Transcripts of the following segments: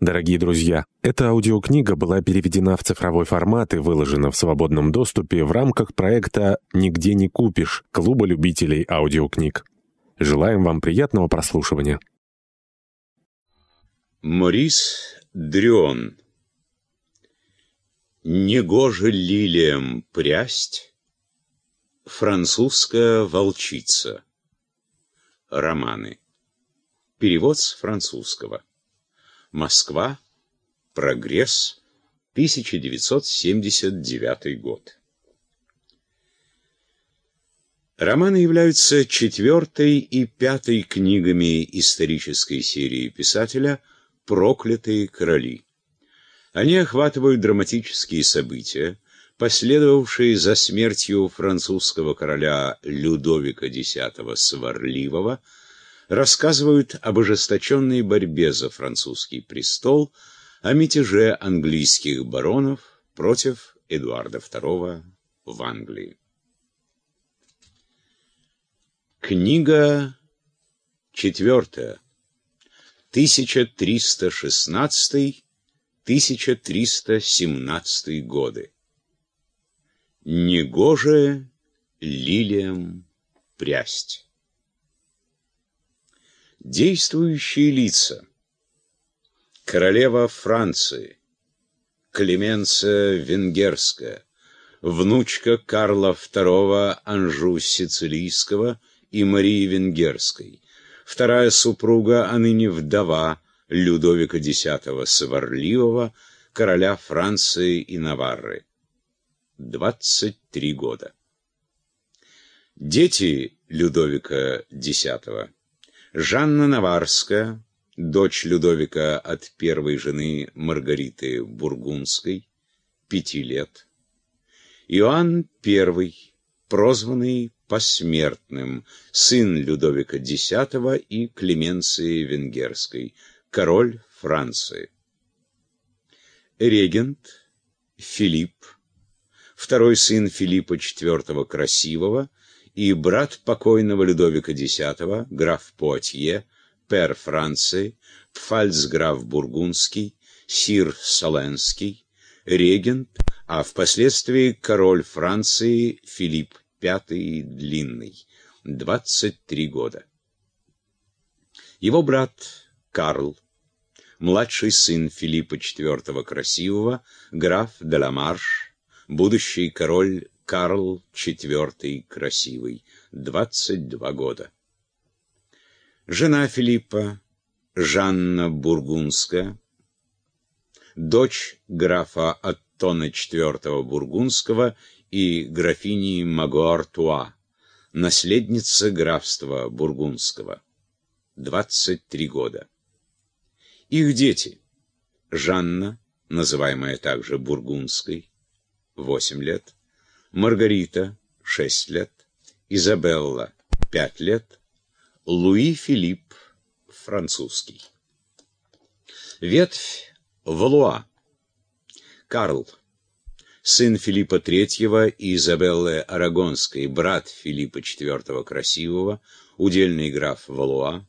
Дорогие друзья, эта аудиокнига была переведена в цифровой формат и выложена в свободном доступе в рамках проекта «Нигде не купишь» Клуба любителей аудиокниг. Желаем вам приятного прослушивания. Морис Дрён Негоже лилиям прясть Французская волчица Романы Перевод с французского Москва. Прогресс. 1979 год. Романы являются четвертой и пятой книгами исторической серии писателя «Проклятые короли». Они охватывают драматические события, последовавшие за смертью французского короля Людовика X Сварливого, рассказывают об ожесточенной борьбе за французский престол, о мятеже английских баронов против Эдуарда II в Англии. Книга четвертая. 1316-1317 годы. Негоже лилиям прясть. Действующие лица. Королева Франции. Клеменция Венгерская. Внучка Карла II Анжу-Сицилийского и Марии Венгерской. Вторая супруга, а ныне вдова Людовика X Сварливого, короля Франции и Наварры. 23 года. Дети Людовика X Жанна Наварская, дочь Людовика от первой жены Маргариты Бургундской, пяти лет. Иоанн I, прозванный посмертным, сын Людовика X и Клеменции Венгерской, король Франции. Регент Филипп, второй сын Филиппа IV Красивого, и брат покойного Людовика X, граф Пуатье, пер Франции, пфальцграф Бургундский, сир Соленский, регент, а впоследствии король Франции Филипп V Длинный, 23 года. Его брат Карл, младший сын Филиппа IV Красивого, граф де ла Марш, будущий король Карл IV Красивый, 22 года. Жена Филиппа, Жанна Бургундская, дочь графа Аттона IV Бургундского и графини Магуартуа, наследница графства Бургундского, 23 года. Их дети. Жанна, называемая также Бургундской, 8 лет, Маргарита — шесть лет, Изабелла — пять лет, Луи Филипп — французский. Ветвь Валуа. Карл, сын Филиппа III и Изабеллы Арагонской, брат Филиппа IV Красивого, удельный граф Валуа,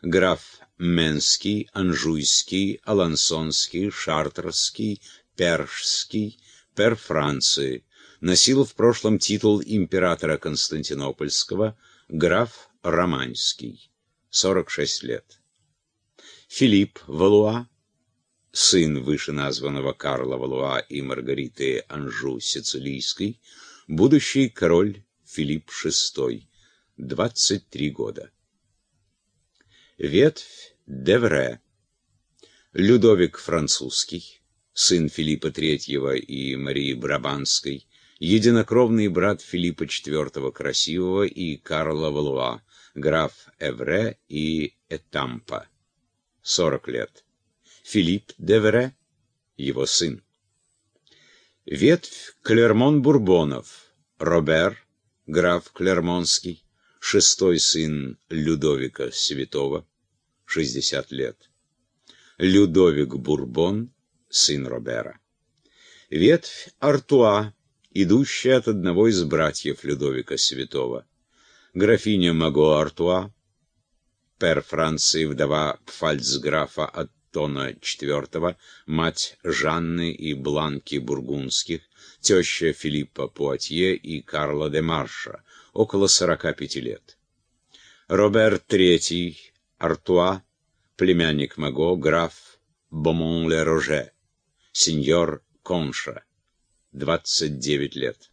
граф Менский, Анжуйский, Алансонский, Шартерский, Першский, пер Франции, носил в прошлом титул императора Константинопольского, граф Романский, 46 лет. Филипп Валуа, сын вышеназванного Карла Валуа и Маргариты Анжу Сицилийской, будущий король Филипп VI, 23 года. Ветвь Девре, Людовик Французский, сын Филиппа III и Марии Брабанской, единокровный брат Филиппа IV Красивого и Карла Валуа, граф Эвре и Этампа, 40 лет. Филипп Девре, его сын. Ветвь Клермон-Бурбонов, Робер, граф Клермонский, шестой сын Людовика Святого, 60 лет. Людовик Бурбон, сын Робера. Ветвь Артуа, идущая от одного из братьев Людовика Святого. Графиня Маго Артуа, пер Франции, вдова пфальцграфа от Гастона IV, мать Жанны и Бланки Бургундских, теща Филиппа Пуатье и Карла де Марша, около 45 лет. Робер III, Артуа, племянник Маго, граф Бомон-ле-Роже, сеньор Конша, 29 лет.